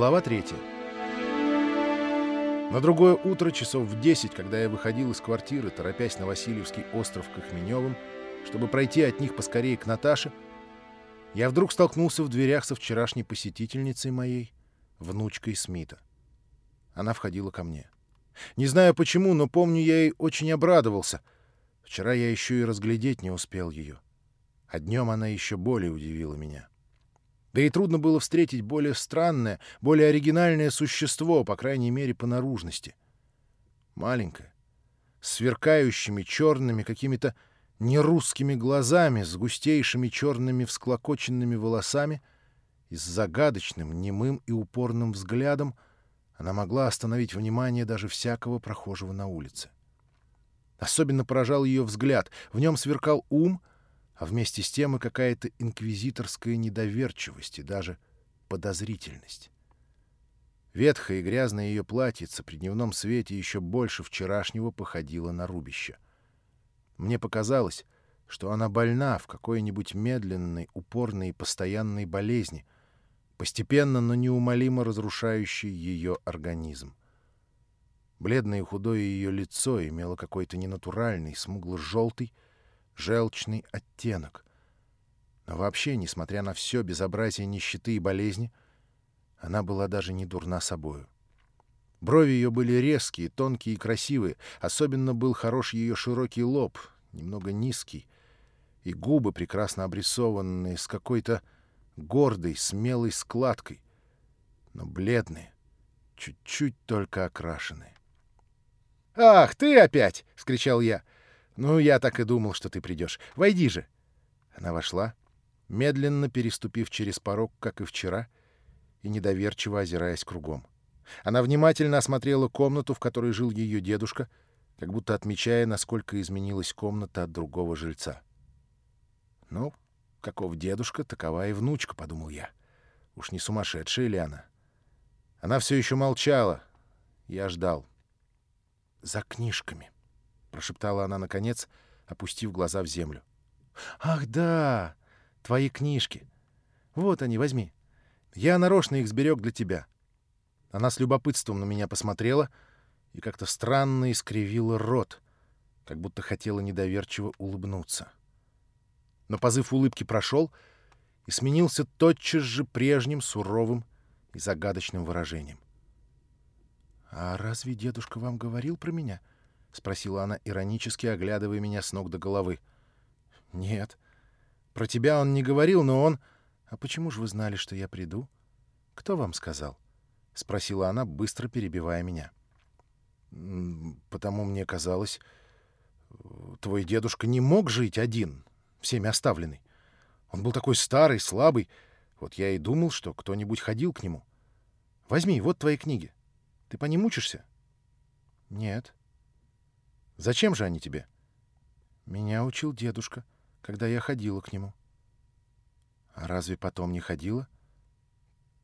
Глава 3. На другое утро, часов в 10, когда я выходил из квартиры, торопясь на Васильевский остров к Ихменевым, чтобы пройти от них поскорее к Наташе, я вдруг столкнулся в дверях со вчерашней посетительницей моей, внучкой Смита. Она входила ко мне. Не знаю почему, но помню, я ей очень обрадовался. Вчера я еще и разглядеть не успел ее. А днем она еще более удивила меня. Да и трудно было встретить более странное, более оригинальное существо, по крайней мере, по наружности. Маленькое, сверкающими черными какими-то нерусскими глазами, с густейшими черными всклокоченными волосами и с загадочным, немым и упорным взглядом она могла остановить внимание даже всякого прохожего на улице. Особенно поражал ее взгляд. В нем сверкал ум, а вместе с тем и какая-то инквизиторская недоверчивость и даже подозрительность. Ветхое и грязное ее платьице при дневном свете еще больше вчерашнего походило на рубище. Мне показалось, что она больна в какой-нибудь медленной, упорной и постоянной болезни, постепенно, но неумолимо разрушающей ее организм. Бледное и худое ее лицо имело какой-то ненатуральный, смугло-желтый, желчный оттенок. Но вообще, несмотря на все безобразие нищеты и болезни, она была даже не дурна собою. Брови ее были резкие, тонкие и красивые. Особенно был хорош ее широкий лоб, немного низкий, и губы, прекрасно обрисованные, с какой-то гордой, смелой складкой, но бледные, чуть-чуть только окрашенные. «Ах, ты опять!» — вскричал я. «Ну, я так и думал, что ты придешь. Войди же!» Она вошла, медленно переступив через порог, как и вчера, и недоверчиво озираясь кругом. Она внимательно осмотрела комнату, в которой жил ее дедушка, как будто отмечая, насколько изменилась комната от другого жильца. «Ну, каков дедушка, такова и внучка», — подумал я. Уж не сумасшедшая ли она? Она все еще молчала. Я ждал. «За книжками», — прошептала она наконец, опустив глаза в землю. «Ах, да! Твои книжки! Вот они, возьми. Я нарочно их сберег для тебя». Она с любопытством на меня посмотрела и как-то странно искривила рот, как будто хотела недоверчиво улыбнуться. Но позыв улыбки прошел и сменился тотчас же прежним суровым и загадочным выражением. «А разве дедушка вам говорил про меня?» — спросила она, иронически оглядывая меня с ног до головы. «Нет. Про тебя он не говорил, но он...» «А почему же вы знали, что я приду? Кто вам сказал?» — спросила она, быстро перебивая меня. «Потому мне казалось, твой дедушка не мог жить один, всеми оставленный. Он был такой старый, слабый. Вот я и думал, что кто-нибудь ходил к нему. Возьми, вот твои книги. Ты по ним учишься?» «Нет», Зачем же они тебе? Меня учил дедушка, когда я ходила к нему. А разве потом не ходила?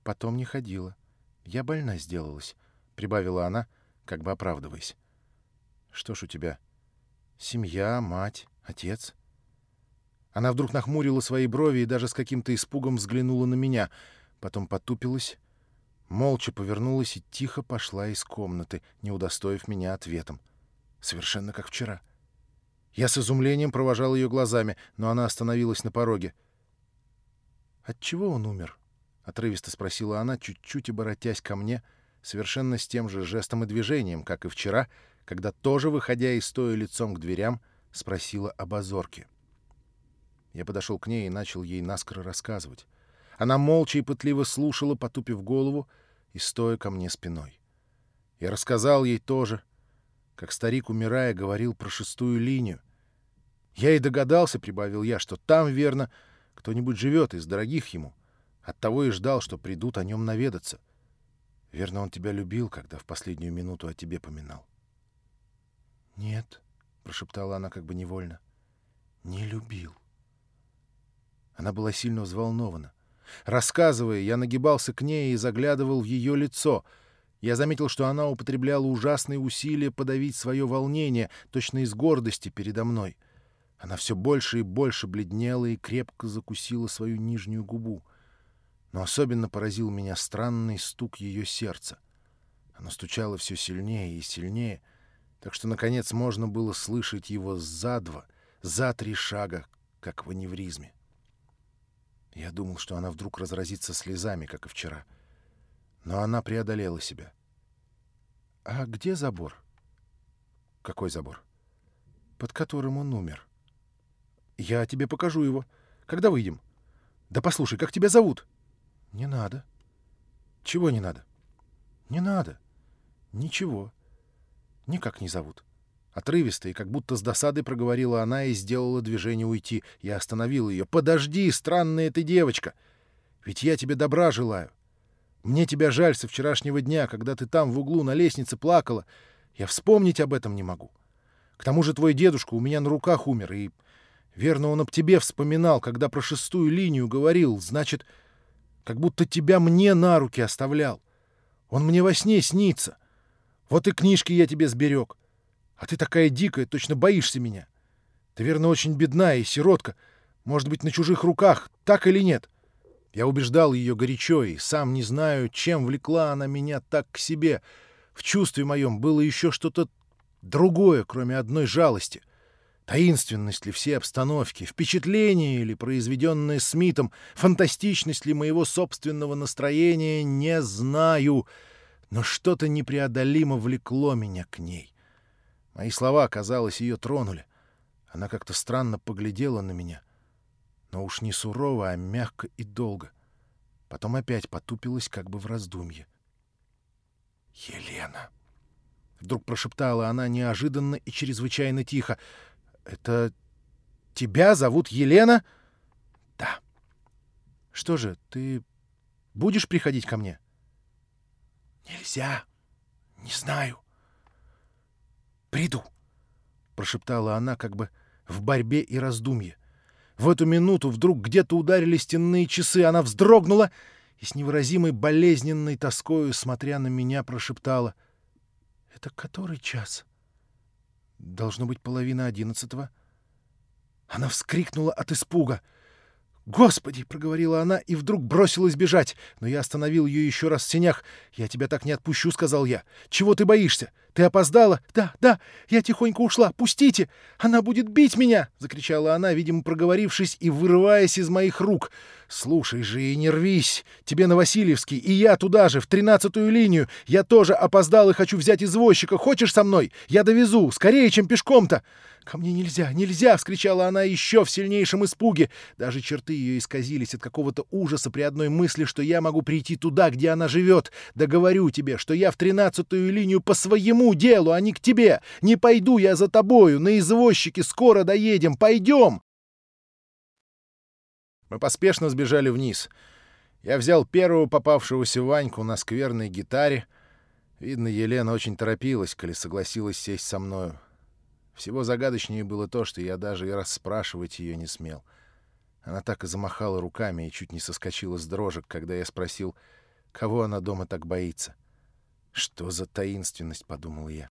Потом не ходила. Я больна сделалась, прибавила она, как бы оправдываясь. Что ж у тебя? Семья, мать, отец? Она вдруг нахмурила свои брови и даже с каким-то испугом взглянула на меня, потом потупилась, молча повернулась и тихо пошла из комнаты, не удостоив меня ответом. Совершенно как вчера. Я с изумлением провожал ее глазами, но она остановилась на пороге. «От чего он умер?» — отрывисто спросила она, чуть-чуть оборотясь ко мне, совершенно с тем же жестом и движением, как и вчера, когда тоже, выходя и стоя лицом к дверям, спросила об озорке. Я подошел к ней и начал ей наскоро рассказывать. Она молча и пытливо слушала, потупив голову и стоя ко мне спиной. Я рассказал ей тоже — как старик, умирая, говорил про шестую линию. Я и догадался, — прибавил я, — что там, верно, кто-нибудь живет из дорогих ему. Оттого и ждал, что придут о нем наведаться. Верно, он тебя любил, когда в последнюю минуту о тебе поминал. — Нет, — прошептала она как бы невольно, — не любил. Она была сильно взволнована. Рассказывая, я нагибался к ней и заглядывал в ее лицо — я заметил, что она употребляла ужасные усилия подавить свое волнение, точно из гордости передо мной. Она все больше и больше бледнела и крепко закусила свою нижнюю губу. Но особенно поразил меня странный стук ее сердца. Оно стучало все сильнее и сильнее, так что, наконец, можно было слышать его за два, за три шага, как в аневризме. Я думал, что она вдруг разразится слезами, как и вчера. Но она преодолела себя. «А где забор?» «Какой забор?» «Под которым он умер». «Я тебе покажу его. Когда выйдем?» «Да послушай, как тебя зовут?» «Не надо». «Чего не надо?» «Не надо. Ничего. Никак не зовут». Отрывисто и как будто с досадой проговорила она и сделала движение уйти. Я остановил ее. «Подожди, странная ты девочка! Ведь я тебе добра желаю. Мне тебя жаль со вчерашнего дня, когда ты там в углу на лестнице плакала. Я вспомнить об этом не могу. К тому же твой дедушка у меня на руках умер, и, верно, он об тебе вспоминал, когда про шестую линию говорил. Значит, как будто тебя мне на руки оставлял. Он мне во сне снится. Вот и книжки я тебе сберег. А ты такая дикая, точно боишься меня. Ты, верно, очень бедна и сиротка. Может быть, на чужих руках, так или нет? Я убеждал ее горячо и сам не знаю, чем влекла она меня так к себе. В чувстве моем было еще что-то другое, кроме одной жалости. Таинственность ли всей обстановки, впечатление ли, произведенное Смитом, фантастичность ли моего собственного настроения, не знаю, но что-то непреодолимо влекло меня к ней. Мои слова, казалось, ее тронули. Она как-то странно поглядела на меня. Но уж не сурово, а мягко и долго. Потом опять потупилась как бы в раздумье. «Елена!» Вдруг прошептала она неожиданно и чрезвычайно тихо. «Это тебя зовут Елена?» «Да». «Что же, ты будешь приходить ко мне?» «Нельзя. Не знаю. «Приду», — прошептала она как бы в борьбе и раздумье. В эту минуту вдруг где-то ударили стенные часы, она вздрогнула и с невыразимой болезненной тоскою, смотря на меня, прошептала. «Это который час?» «Должно быть половина одиннадцатого». Она вскрикнула от испуга — «Господи!» — проговорила она и вдруг бросилась бежать. Но я остановил ее еще раз в сенях. «Я тебя так не отпущу», — сказал я. «Чего ты боишься? Ты опоздала?» «Да, да, я тихонько ушла. Пустите! Она будет бить меня!» — закричала она, видимо, проговорившись и вырываясь из моих рук. «Слушай же и не рвись! Тебе на Васильевский, и я туда же, в тринадцатую линию. Я тоже опоздал и хочу взять извозчика. Хочешь со мной? Я довезу. Скорее, чем пешком-то!» «Ко мне нельзя, нельзя!» — вскричала она еще в сильнейшем испуге. Даже черты ее исказились от какого-то ужаса при одной мысли, что я могу прийти туда, где она живет. Да говорю тебе, что я в тринадцатую линию по своему делу, а не к тебе. Не пойду я за тобою, на извозчике скоро доедем. Пойдем!» Мы поспешно сбежали вниз. Я взял первого попавшегося Ваньку на скверной гитаре. Видно, Елена очень торопилась, коли согласилась сесть со мною. Всего загадочнее было то, что я даже и расспрашивать ее не смел. Она так и замахала руками и чуть не соскочила с дрожек, когда я спросил, кого она дома так боится. «Что за таинственность?» — подумал я.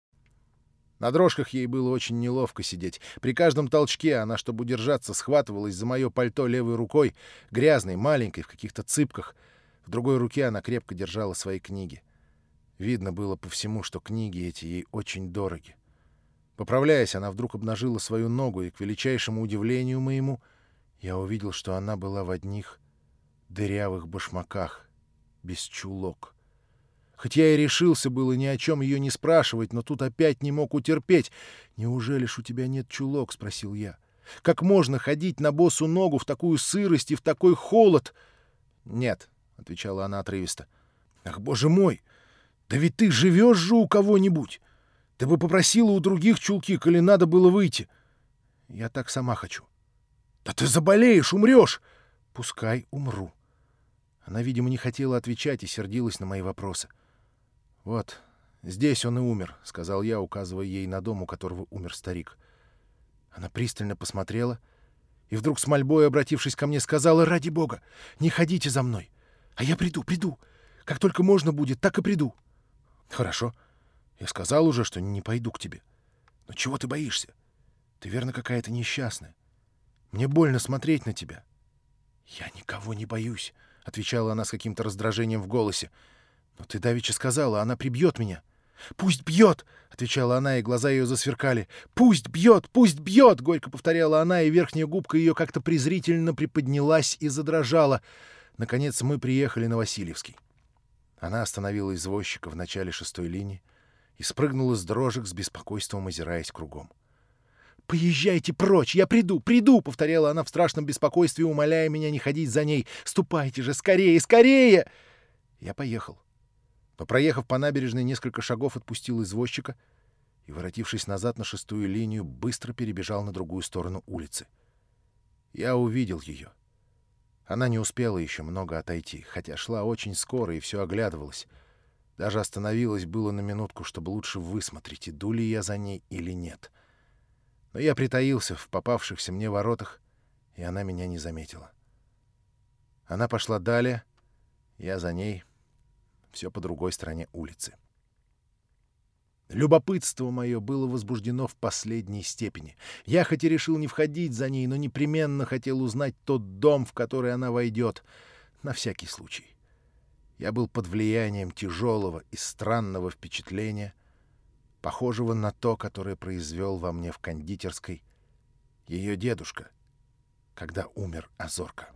На дрожках ей было очень неловко сидеть. При каждом толчке она, чтобы удержаться, схватывалась за мое пальто левой рукой, грязной, маленькой, в каких-то цыпках. В другой руке она крепко держала свои книги. Видно было по всему, что книги эти ей очень дороги. Поправляясь, она вдруг обнажила свою ногу, и, к величайшему удивлению моему, я увидел, что она была в одних дырявых башмаках, без чулок. Хоть я и решился было ни о чем ее не спрашивать, но тут опять не мог утерпеть. «Неужели ж у тебя нет чулок?» — спросил я. «Как можно ходить на босу ногу в такую сырость и в такой холод?» «Нет», — отвечала она отрывисто. «Ах, боже мой! Да ведь ты живешь же у кого-нибудь! Ты бы попросила у других чулки, коли надо было выйти. Я так сама хочу. Да ты заболеешь, умрешь. Пускай умру. Она, видимо, не хотела отвечать и сердилась на мои вопросы. Вот, здесь он и умер, — сказал я, указывая ей на дом, у которого умер старик. Она пристально посмотрела и вдруг с мольбой, обратившись ко мне, сказала, «Ради бога, не ходите за мной, а я приду, приду. Как только можно будет, так и приду». «Хорошо», я сказал уже, что не пойду к тебе. Но чего ты боишься? Ты верно какая-то несчастная. Мне больно смотреть на тебя. Я никого не боюсь, — отвечала она с каким-то раздражением в голосе. «Но ты давеча сказала, она прибьет меня». «Пусть бьет!» — отвечала она, и глаза ее засверкали. «Пусть бьет! Пусть бьет!» — горько повторяла она, и верхняя губка ее как-то презрительно приподнялась и задрожала. Наконец мы приехали на Васильевский. Она остановила извозчика в начале шестой линии и спрыгнула с дрожек с беспокойством, озираясь кругом. «Поезжайте прочь! Я приду! Приду!» — повторяла она в страшном беспокойстве, умоляя меня не ходить за ней. «Ступайте же! Скорее! Скорее!» Я поехал. Проехав по набережной несколько шагов, отпустил извозчика и, воротившись назад на шестую линию, быстро перебежал на другую сторону улицы. Я увидел ее. Она не успела еще много отойти, хотя шла очень скоро и все оглядывалась. Даже остановилась было на минутку, чтобы лучше высмотреть, иду ли я за ней или нет. Но я притаился в попавшихся мне воротах, и она меня не заметила. Она пошла далее, я за ней — все по другой стороне улицы. Любопытство мое было возбуждено в последней степени. Я хоть и решил не входить за ней, но непременно хотел узнать тот дом, в который она войдет, на всякий случай. Я был под влиянием тяжелого и странного впечатления, похожего на то, которое произвел во мне в кондитерской ее дедушка, когда умер Азорка.